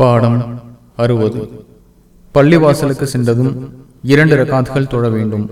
பாடம் அறுபது. பள்ளிவாசலுக்கு சென்றதும் இரண்டு ரகாத்துகள் தொழ வேண்டும்.